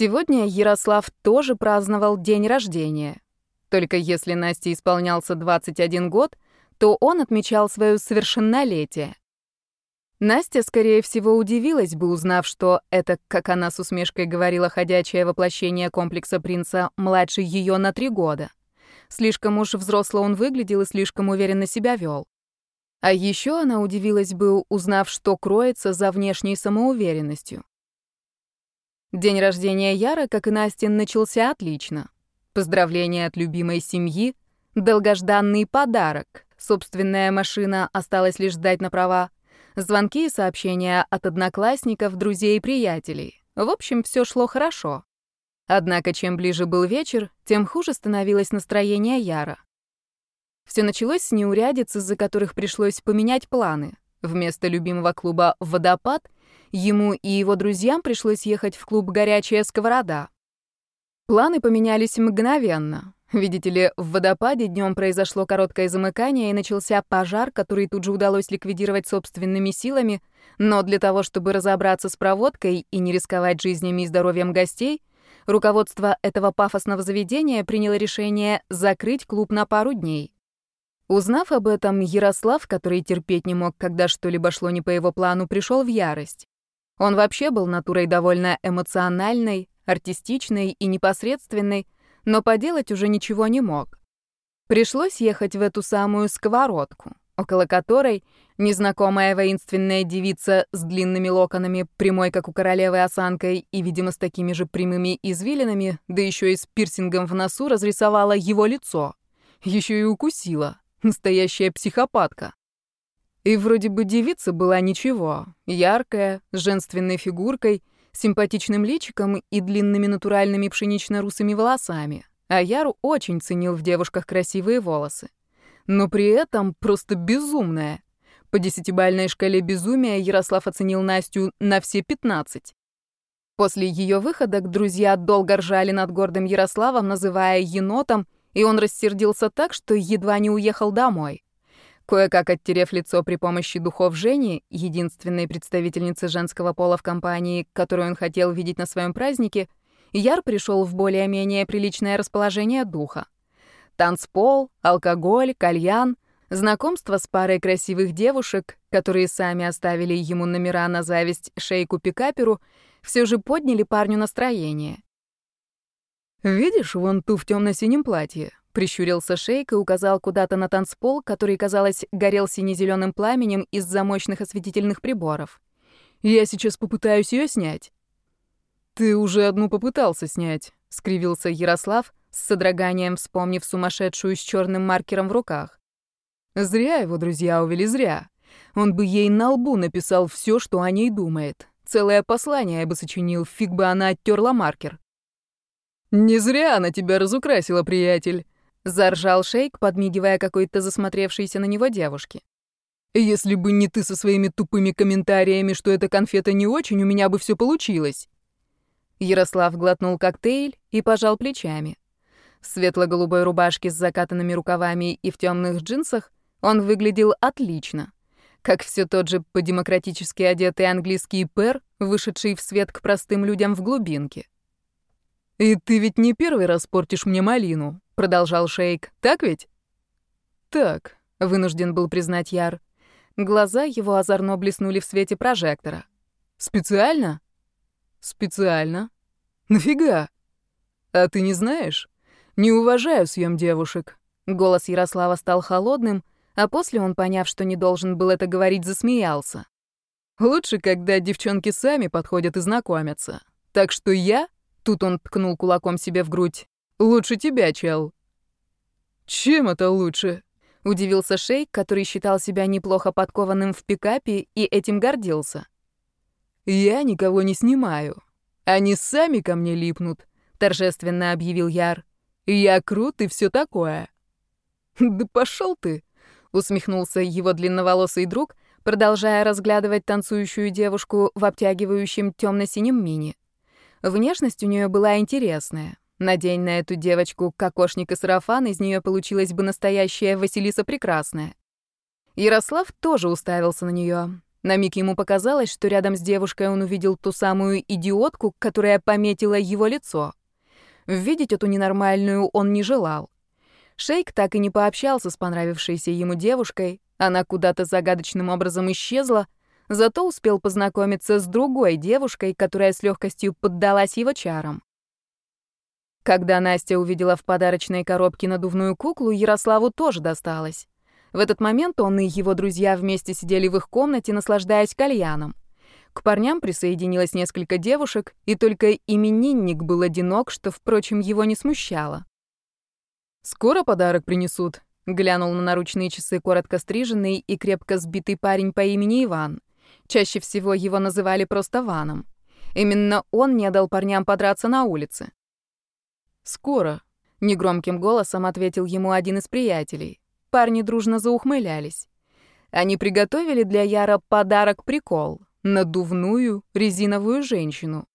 Сегодня Ярослав тоже праздновал день рождения. Только если Насте исполнялся 21 год, то он отмечал свое совершеннолетие. Настя, скорее всего, удивилась бы, узнав, что это, как она с усмешкой говорила, ходячее воплощение комплекса принца младше ее на три года. Слишком уж взросло он выглядел и слишком уверенно себя вел. А еще она удивилась бы, узнав, что кроется за внешней самоуверенностью. День рождения Яра, как и Настин, начался отлично. Поздравления от любимой семьи, долгожданный подарок. Собственная машина осталась лишь ждать на права. Звонки и сообщения от одноклассников, друзей и приятелей. В общем, все шло хорошо. Однако, чем ближе был вечер, тем хуже становилось настроение Яра. Все началось с неурядиц, из-за которых пришлось поменять планы. Вместо любимого клуба «Водопад» ему и его друзьям пришлось ехать в клуб «Горячая сковорода». Планы поменялись мгновенно. Видите ли, в водопаде днем произошло короткое замыкание и начался пожар, который тут же удалось ликвидировать собственными силами, но для того, чтобы разобраться с проводкой и не рисковать жизнями и здоровьем гостей, руководство этого пафосного заведения приняло решение закрыть клуб на пару дней. Узнав об этом, Ярослав, который терпеть не мог, когда что-либо шло не по его плану, пришел в ярость. Он вообще был натурой довольно эмоциональной, артистичной и непосредственной, но поделать уже ничего не мог. Пришлось ехать в эту самую сковородку, около которой незнакомая воинственная девица с длинными локонами, прямой, как у королевы осанкой, и, видимо, с такими же прямыми извилинами, да еще и с пирсингом в носу, разрисовала его лицо. Еще и укусила. Настоящая психопатка. И вроде бы девица была ничего. Яркая, с женственной фигуркой — симпатичным личиком и длинными натуральными пшенично-русыми волосами. А Яру очень ценил в девушках красивые волосы. Но при этом просто безумная. По десятибальной шкале безумия Ярослав оценил Настю на все 15. После ее выходок друзья долго ржали над гордым Ярославом, называя енотом, и он рассердился так, что едва не уехал домой. Кое-как оттерев лицо при помощи духов Жени, единственной представительницы женского пола в компании, которую он хотел видеть на своем празднике, Яр пришел в более-менее приличное расположение духа. Танцпол, алкоголь, кальян, знакомство с парой красивых девушек, которые сами оставили ему номера на зависть шейку-пикаперу, все же подняли парню настроение. «Видишь вон ту в темно-синем платье? Прищурился шейк и указал куда-то на танцпол, который, казалось, горел сине-зеленым пламенем из-за мощных осветительных приборов. «Я сейчас попытаюсь ее снять». «Ты уже одну попытался снять», — скривился Ярослав, с содроганием вспомнив сумасшедшую с черным маркером в руках. «Зря его друзья увели, зря. Он бы ей на лбу написал все, что о ней думает. Целое послание я бы сочинил, фиг бы она оттерла маркер». «Не зря она тебя разукрасила, приятель», Заржал шейк, подмигивая какой-то засмотревшейся на него девушке. «Если бы не ты со своими тупыми комментариями, что эта конфета не очень, у меня бы все получилось». Ярослав глотнул коктейль и пожал плечами. В светло-голубой рубашке с закатанными рукавами и в темных джинсах он выглядел отлично. Как все тот же по-демократически одетый английский пэр, вышедший в свет к простым людям в глубинке. «И ты ведь не первый раз портишь мне малину», — продолжал Шейк. «Так ведь?» «Так», — вынужден был признать Яр. Глаза его озорно блеснули в свете прожектора. «Специально?» «Специально. Нафига?» «А ты не знаешь? Не уважаю съем девушек». Голос Ярослава стал холодным, а после он, поняв, что не должен был это говорить, засмеялся. «Лучше, когда девчонки сами подходят и знакомятся. Так что я Тут он ткнул кулаком себе в грудь. «Лучше тебя, чел». «Чем это лучше?» — удивился Шейк, который считал себя неплохо подкованным в пикапе и этим гордился. «Я никого не снимаю. Они сами ко мне липнут», — торжественно объявил Яр. «Я крут и все такое». «Да пошел ты!» — усмехнулся его длинноволосый друг, продолжая разглядывать танцующую девушку в обтягивающем темно-синем мини. Внешность у нее была интересная. Надень на эту девочку кокошник и сарафан, из нее получилась бы настоящая Василиса Прекрасная. Ярослав тоже уставился на нее. На миг ему показалось, что рядом с девушкой он увидел ту самую идиотку, которая пометила его лицо. Видеть эту ненормальную он не желал. Шейк так и не пообщался с понравившейся ему девушкой, она куда-то загадочным образом исчезла, зато успел познакомиться с другой девушкой, которая с легкостью поддалась его чарам. Когда Настя увидела в подарочной коробке надувную куклу, Ярославу тоже досталось. В этот момент он и его друзья вместе сидели в их комнате, наслаждаясь кальяном. К парням присоединилось несколько девушек, и только именинник был одинок, что, впрочем, его не смущало. «Скоро подарок принесут», — глянул на наручные часы коротко стриженный и крепко сбитый парень по имени Иван. Чаще всего его называли просто Ваном. Именно он не дал парням подраться на улице. «Скоро», — негромким голосом ответил ему один из приятелей. Парни дружно заухмылялись. Они приготовили для Яра подарок-прикол — надувную резиновую женщину.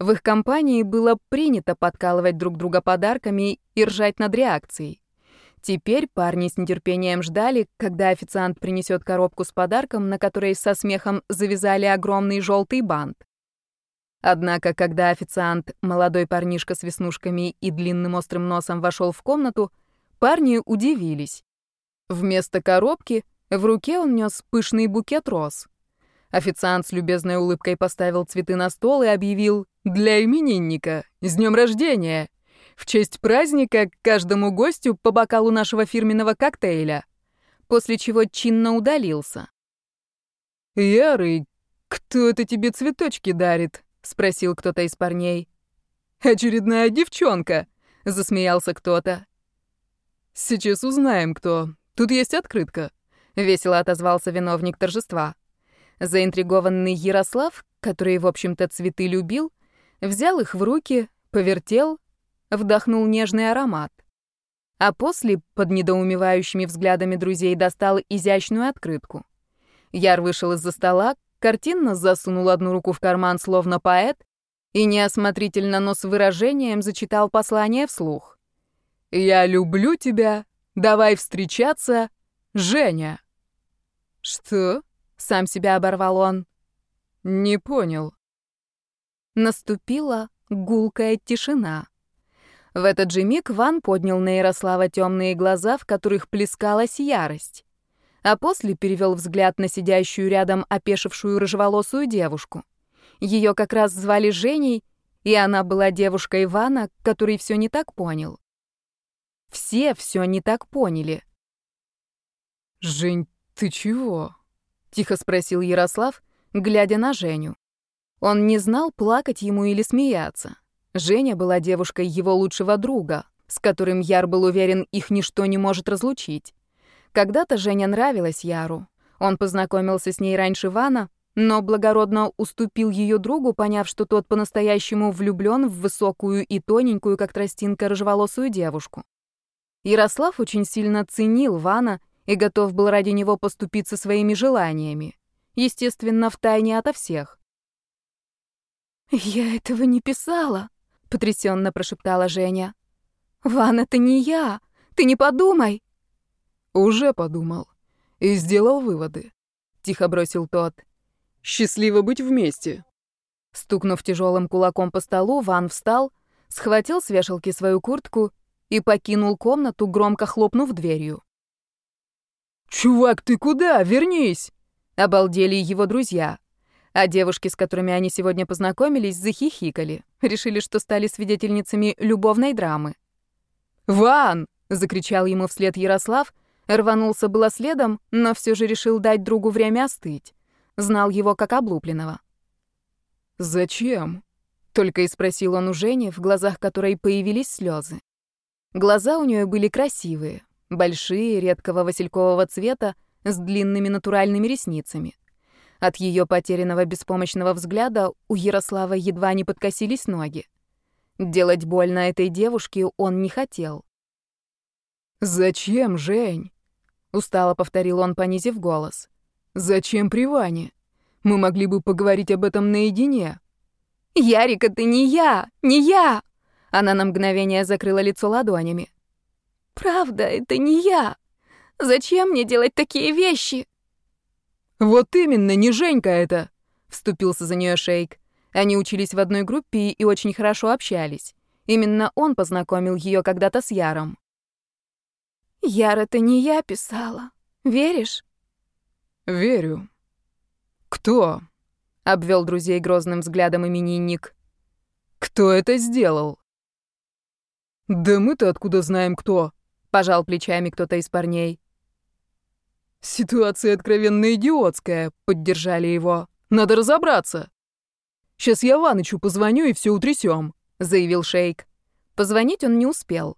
В их компании было принято подкалывать друг друга подарками и ржать над реакцией. Теперь парни с нетерпением ждали, когда официант принесет коробку с подарком, на которой со смехом завязали огромный желтый бант. Однако, когда официант, молодой парнишка с веснушками и длинным острым носом, вошел в комнату, Парни удивились. Вместо коробки в руке он нес пышный букет роз. Официант с любезной улыбкой поставил цветы на стол и объявил «Для именинника! С днем рождения! В честь праздника каждому гостю по бокалу нашего фирменного коктейля!» После чего чинно удалился. «Ярый, кто это тебе цветочки дарит?» — спросил кто-то из парней. «Очередная девчонка!» — засмеялся кто-то. «Сейчас узнаем, кто. Тут есть открытка», — весело отозвался виновник торжества. Заинтригованный Ярослав, который, в общем-то, цветы любил, взял их в руки, повертел, вдохнул нежный аромат. А после, под недоумевающими взглядами друзей, достал изящную открытку. Яр вышел из-за стола, картинно засунул одну руку в карман, словно поэт, и неосмотрительно, но с выражением зачитал послание вслух. «Я люблю тебя. Давай встречаться. Женя». «Что?» — сам себя оборвал он. «Не понял». Наступила гулкая тишина. В этот же миг Ван поднял на Ярослава темные глаза, в которых плескалась ярость. А после перевел взгляд на сидящую рядом опешившую рыжеволосую девушку. Ее как раз звали Женей, и она была девушкой Ивана, который все не так понял. Все все не так поняли. «Жень, ты чего?» — тихо спросил Ярослав, глядя на Женю. Он не знал, плакать ему или смеяться. Женя была девушкой его лучшего друга, с которым Яр был уверен, их ничто не может разлучить. Когда-то Женя нравилась Яру. Он познакомился с ней раньше Вана, но благородно уступил ее другу, поняв, что тот по-настоящему влюблен в высокую и тоненькую, как тростинка, рыжеволосую девушку. Ярослав очень сильно ценил Вана и готов был ради него поступиться своими желаниями. Естественно, втайне ото всех. «Я этого не писала», — потрясенно прошептала Женя. «Ван, это не я! Ты не подумай!» «Уже подумал. И сделал выводы», — тихо бросил тот. «Счастливо быть вместе». Стукнув тяжелым кулаком по столу, Ван встал, схватил с вешалки свою куртку и покинул комнату, громко хлопнув дверью. «Чувак, ты куда? Вернись!» — обалдели его друзья. А девушки, с которыми они сегодня познакомились, захихикали. Решили, что стали свидетельницами любовной драмы. «Ван!» — закричал ему вслед Ярослав, рванулся было следом, но все же решил дать другу время остыть. Знал его как облупленного. «Зачем?» — только и спросил он у Жени, в глазах которой появились слезы. Глаза у нее были красивые, большие, редкого василькового цвета, с длинными натуральными ресницами. От ее потерянного беспомощного взгляда у Ярослава едва не подкосились ноги. Делать больно этой девушке он не хотел. «Зачем, Жень?» — устало повторил он, понизив голос. «Зачем при Ване? Мы могли бы поговорить об этом наедине». «Ярик, это не я! Не я!» Она на мгновение закрыла лицо ладонями. «Правда, это не я. Зачем мне делать такие вещи?» «Вот именно, не Женька это!» — вступился за нее Шейк. Они учились в одной группе и очень хорошо общались. Именно он познакомил ее когда-то с Яром. «Яр, это не я писала. Веришь?» «Верю». «Кто?» — обвел друзей грозным взглядом именинник. «Кто это сделал?» «Да мы-то откуда знаем, кто?» — пожал плечами кто-то из парней. «Ситуация откровенно идиотская», — поддержали его. «Надо разобраться». «Сейчас я Ванычу позвоню и все утрясем», — заявил Шейк. Позвонить он не успел.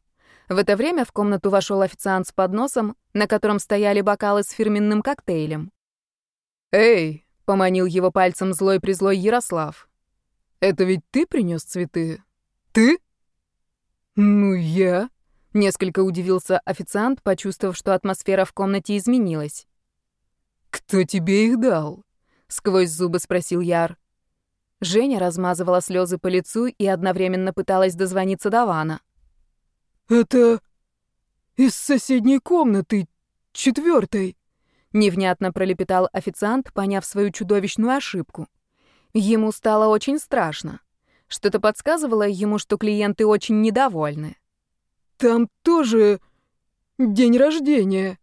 В это время в комнату вошел официант с подносом, на котором стояли бокалы с фирменным коктейлем. «Эй!» — поманил его пальцем злой-призлой Ярослав. «Это ведь ты принес цветы? Ты?» «Ну, я?» — несколько удивился официант, почувствовав, что атмосфера в комнате изменилась. «Кто тебе их дал?» — сквозь зубы спросил Яр. Женя размазывала слезы по лицу и одновременно пыталась дозвониться до Вана. «Это из соседней комнаты, четвертой», — невнятно пролепетал официант, поняв свою чудовищную ошибку. Ему стало очень страшно. Что-то подсказывало ему, что клиенты очень недовольны. «Там тоже день рождения».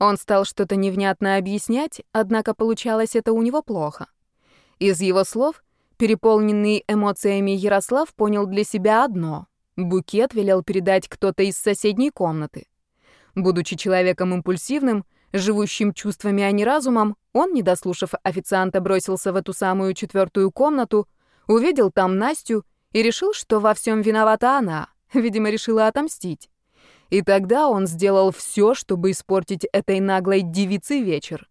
Он стал что-то невнятно объяснять, однако получалось это у него плохо. Из его слов, переполненный эмоциями Ярослав понял для себя одно. Букет велел передать кто-то из соседней комнаты. Будучи человеком импульсивным, живущим чувствами, а не разумом, он, не дослушав официанта, бросился в эту самую четвертую комнату, увидел там Настю и решил, что во всем виновата она, видимо, решила отомстить. И тогда он сделал все, чтобы испортить этой наглой девице вечер.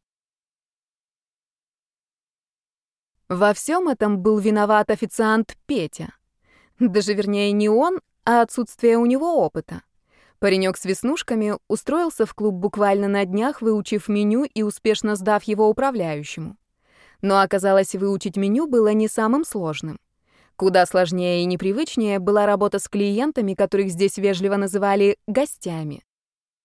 Во всем этом был виноват официант Петя. Даже вернее не он, а отсутствие у него опыта. Паренек с веснушками устроился в клуб буквально на днях, выучив меню и успешно сдав его управляющему. Но оказалось, выучить меню было не самым сложным. Куда сложнее и непривычнее была работа с клиентами, которых здесь вежливо называли «гостями».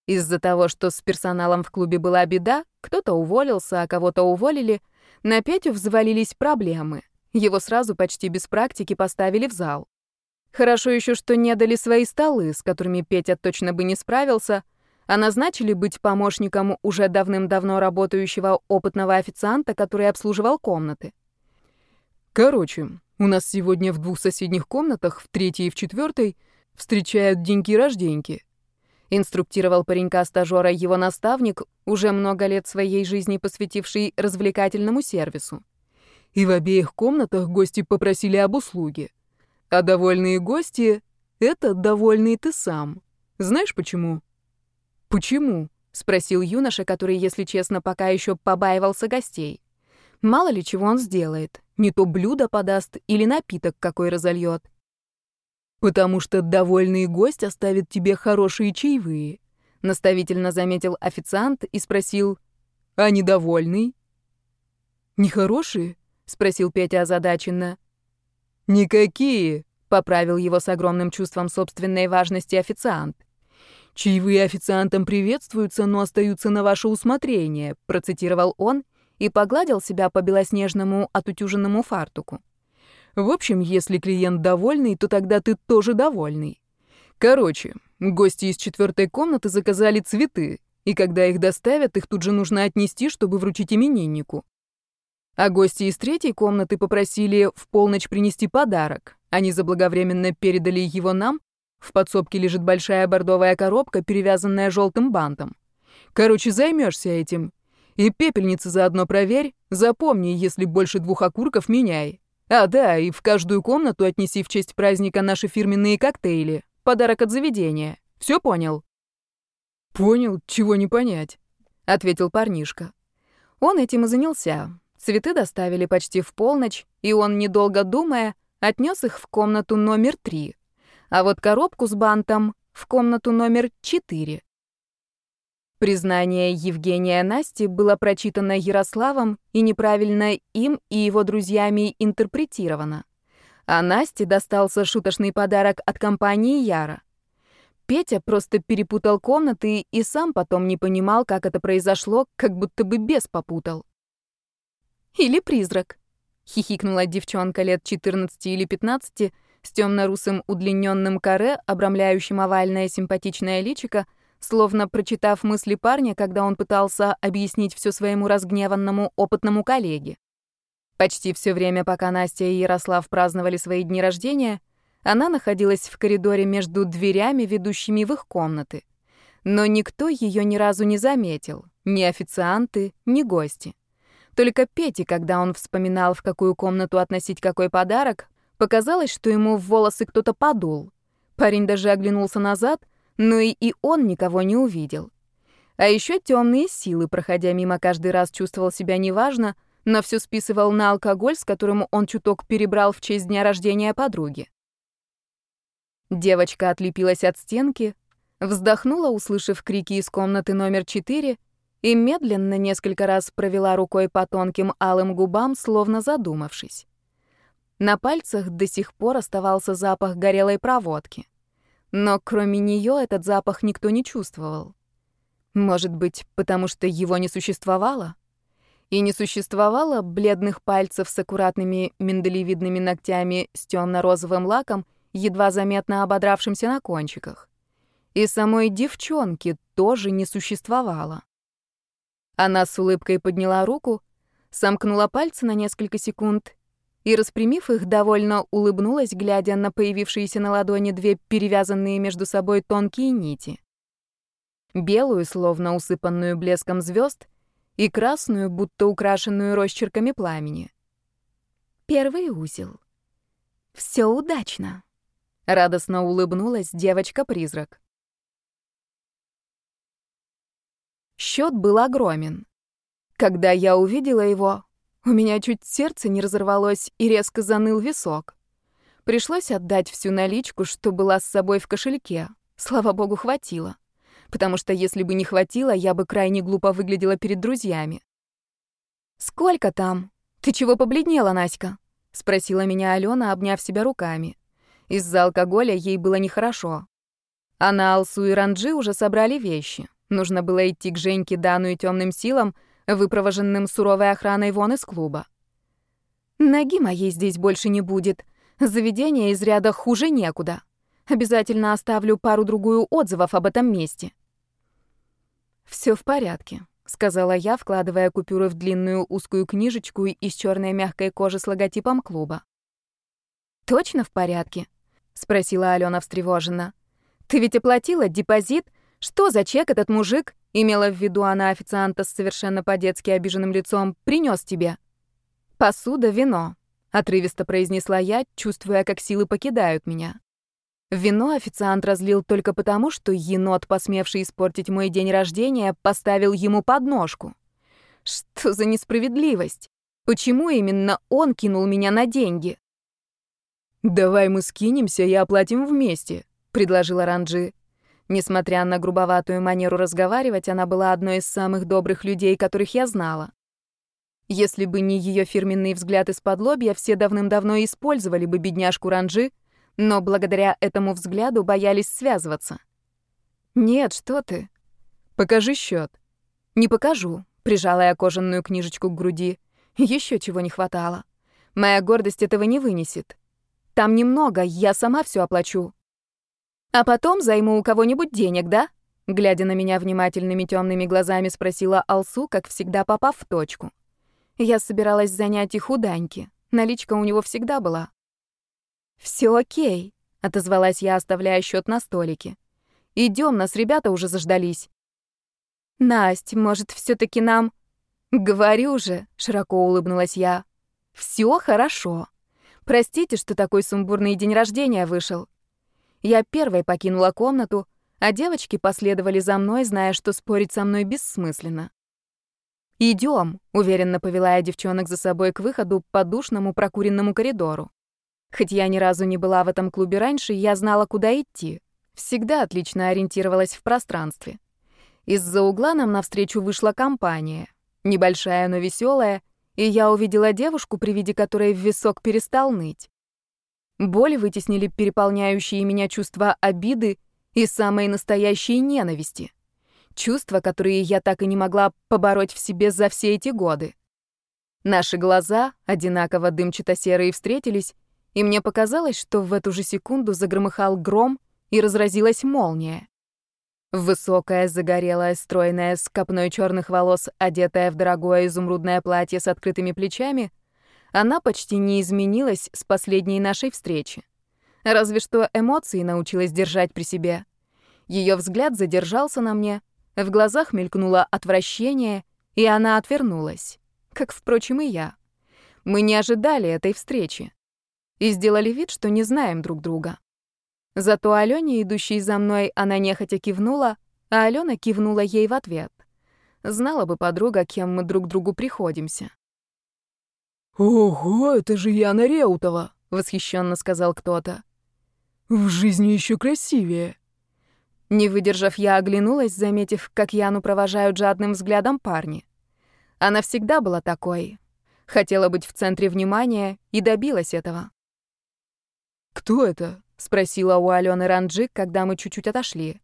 Из-за того, что с персоналом в клубе была беда, кто-то уволился, а кого-то уволили — на Петю взвалились проблемы. Его сразу почти без практики поставили в зал. Хорошо еще, что не дали свои столы, с которыми Петя точно бы не справился, а назначили быть помощником уже давным-давно работающего опытного официанта, который обслуживал комнаты. Короче, у нас сегодня в двух соседних комнатах, в третьей и в четвертой, встречают деньки-рожденьки инструктировал паренька-стажера его наставник, уже много лет своей жизни посвятивший развлекательному сервису. И в обеих комнатах гости попросили об услуге. А довольные гости — это довольный ты сам. Знаешь почему? Почему? — спросил юноша, который, если честно, пока еще побаивался гостей. Мало ли чего он сделает. Не то блюдо подаст или напиток какой разольет. «Потому что довольный гость оставит тебе хорошие чаевые», — наставительно заметил официант и спросил, «А недовольный?» «Нехорошие?» — спросил Петя озадаченно. «Никакие», — поправил его с огромным чувством собственной важности официант. «Чаевые официантам приветствуются, но остаются на ваше усмотрение», — процитировал он и погладил себя по белоснежному отутюженному фартуку. В общем, если клиент довольный, то тогда ты тоже довольный. Короче, гости из четвертой комнаты заказали цветы, и когда их доставят, их тут же нужно отнести, чтобы вручить имениннику. А гости из третьей комнаты попросили в полночь принести подарок. Они заблаговременно передали его нам. В подсобке лежит большая бордовая коробка, перевязанная желтым бантом. Короче, займешься этим. И пепельницы заодно проверь. Запомни, если больше двух окурков, меняй. А, да, и в каждую комнату отнеси в честь праздника наши фирменные коктейли. Подарок от заведения. Все понял? Понял, чего не понять, ответил парнишка. Он этим и занялся. Цветы доставили почти в полночь, и он, недолго думая, отнес их в комнату номер три, а вот коробку с бантом в комнату номер четыре. Признание Евгения Насти было прочитано Ярославом и неправильно им и его друзьями интерпретировано. А Насте достался шуточный подарок от компании Яра. Петя просто перепутал комнаты и сам потом не понимал, как это произошло, как будто бы бес попутал. Или призрак?» — хихикнула девчонка лет 14 или 15 с темно-русым удлиненным каре, обрамляющим овальное симпатичное личико, словно прочитав мысли парня, когда он пытался объяснить все своему разгневанному опытному коллеге. Почти все время, пока Настя и Ярослав праздновали свои дни рождения, она находилась в коридоре между дверями, ведущими в их комнаты. Но никто ее ни разу не заметил, ни официанты, ни гости. Только Пете, когда он вспоминал, в какую комнату относить какой подарок, показалось, что ему в волосы кто-то подул. Парень даже оглянулся назад, но и, и он никого не увидел. А еще темные силы, проходя мимо, каждый раз чувствовал себя неважно, но все списывал на алкоголь, с которым он чуток перебрал в честь дня рождения подруги. Девочка отлепилась от стенки, вздохнула, услышав крики из комнаты номер четыре, и медленно несколько раз провела рукой по тонким алым губам, словно задумавшись. На пальцах до сих пор оставался запах горелой проводки. Но кроме нее этот запах никто не чувствовал. Может быть, потому что его не существовало? И не существовало бледных пальцев с аккуратными миндалевидными ногтями с темно-розовым лаком едва заметно ободравшимся на кончиках. И самой девчонки тоже не существовало. Она с улыбкой подняла руку, сомкнула пальцы на несколько секунд и, распрямив их, довольно улыбнулась, глядя на появившиеся на ладони две перевязанные между собой тонкие нити. Белую, словно усыпанную блеском звезд, и красную, будто украшенную росчерками пламени. Первый узел. Все удачно. Радостно улыбнулась девочка-призрак. Счет был огромен. Когда я увидела его, у меня чуть сердце не разорвалось и резко заныл висок. Пришлось отдать всю наличку, что была с собой в кошельке. Слава богу, хватило. Потому что если бы не хватило, я бы крайне глупо выглядела перед друзьями. «Сколько там? Ты чего побледнела, Наська?» — спросила меня Алена, обняв себя руками. Из-за алкоголя ей было нехорошо. А на Алсу и Ранджи уже собрали вещи. Нужно было идти к Женьке, Дану и темным силам, выпровоженным суровой охраной вон из клуба. Ноги моей здесь больше не будет. Заведение из ряда хуже некуда. Обязательно оставлю пару-другую отзывов об этом месте. Все в порядке», — сказала я, вкладывая купюры в длинную узкую книжечку из черной мягкой кожи с логотипом клуба. «Точно в порядке?» — спросила Алена встревоженно. «Ты ведь оплатила депозит? Что за чек этот мужик, имела в виду она официанта с совершенно по-детски обиженным лицом, принес тебе?» «Посуда, вино», — отрывисто произнесла я, чувствуя, как силы покидают меня. Вино официант разлил только потому, что енот, посмевший испортить мой день рождения, поставил ему подножку. Что за несправедливость? Почему именно он кинул меня на деньги? «Давай мы скинемся и оплатим вместе», — предложила Ранджи. Несмотря на грубоватую манеру разговаривать, она была одной из самых добрых людей, которых я знала. Если бы не ее фирменный взгляд из-под лобья, все давным-давно использовали бы бедняжку Ранджи, но благодаря этому взгляду боялись связываться. «Нет, что ты? Покажи счет. «Не покажу», — прижала я кожаную книжечку к груди. Еще чего не хватало. Моя гордость этого не вынесет. Там немного, я сама все оплачу. А потом займу у кого-нибудь денег, да? Глядя на меня внимательными темными глазами, спросила Алсу, как всегда попав в точку. Я собиралась занять их у Даньки. Наличка у него всегда была. Все окей», — отозвалась я, оставляя счет на столике. Идем, нас ребята уже заждались». «Насть, может, все таки нам...» «Говорю же», — широко улыбнулась я. Все хорошо. Простите, что такой сумбурный день рождения вышел. Я первой покинула комнату, а девочки последовали за мной, зная, что спорить со мной бессмысленно. Идем, уверенно повела я девчонок за собой к выходу по душному прокуренному коридору. Хоть я ни разу не была в этом клубе раньше, я знала, куда идти. Всегда отлично ориентировалась в пространстве. Из-за угла нам навстречу вышла компания. Небольшая, но веселая, и я увидела девушку, при виде которой в висок перестал ныть. Боль вытеснили переполняющие меня чувства обиды и самой настоящей ненависти. Чувства, которые я так и не могла побороть в себе за все эти годы. Наши глаза, одинаково дымчато-серые, встретились, и мне показалось, что в эту же секунду загромыхал гром и разразилась молния. Высокая, загорелая, стройная, с копной черных волос, одетая в дорогое изумрудное платье с открытыми плечами, она почти не изменилась с последней нашей встречи. Разве что эмоции научилась держать при себе. Ее взгляд задержался на мне, в глазах мелькнуло отвращение, и она отвернулась. Как, впрочем, и я. Мы не ожидали этой встречи. И сделали вид, что не знаем друг друга. Зато Алёне, идущей за мной, она нехотя кивнула, а Алена кивнула ей в ответ. Знала бы подруга, кем мы друг другу приходимся. «Ого, это же Яна Реутова!» — восхищенно сказал кто-то. «В жизни еще красивее!» Не выдержав, я оглянулась, заметив, как Яну провожают жадным взглядом парни. Она всегда была такой. Хотела быть в центре внимания и добилась этого. «Кто это?» — спросила у Алены Ранджи, когда мы чуть-чуть отошли.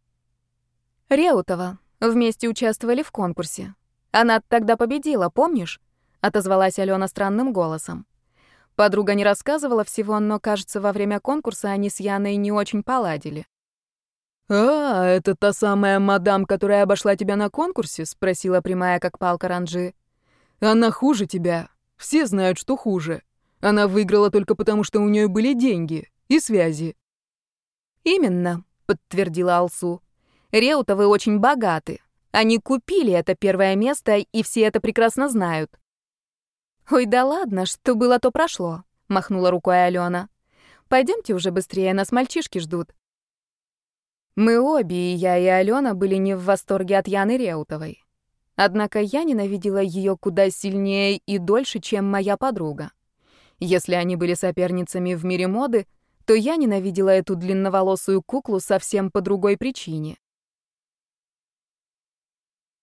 «Реутова. Вместе участвовали в конкурсе. Она тогда победила, помнишь?» — отозвалась Алена странным голосом. Подруга не рассказывала всего, но, кажется, во время конкурса они с Яной не очень поладили. «А, это та самая мадам, которая обошла тебя на конкурсе?» — спросила прямая, как палка Ранджи. «Она хуже тебя. Все знают, что хуже. Она выиграла только потому, что у нее были деньги и связи. «Именно», — подтвердила Алсу. «Реутовы очень богаты. Они купили это первое место, и все это прекрасно знают». «Ой, да ладно, что было, то прошло», — махнула рукой Алена. Пойдемте уже быстрее, нас мальчишки ждут». Мы обе, и я, и Алена, были не в восторге от Яны Реутовой. Однако я ненавидела ее куда сильнее и дольше, чем моя подруга. Если они были соперницами в мире моды, то я ненавидела эту длинноволосую куклу совсем по другой причине.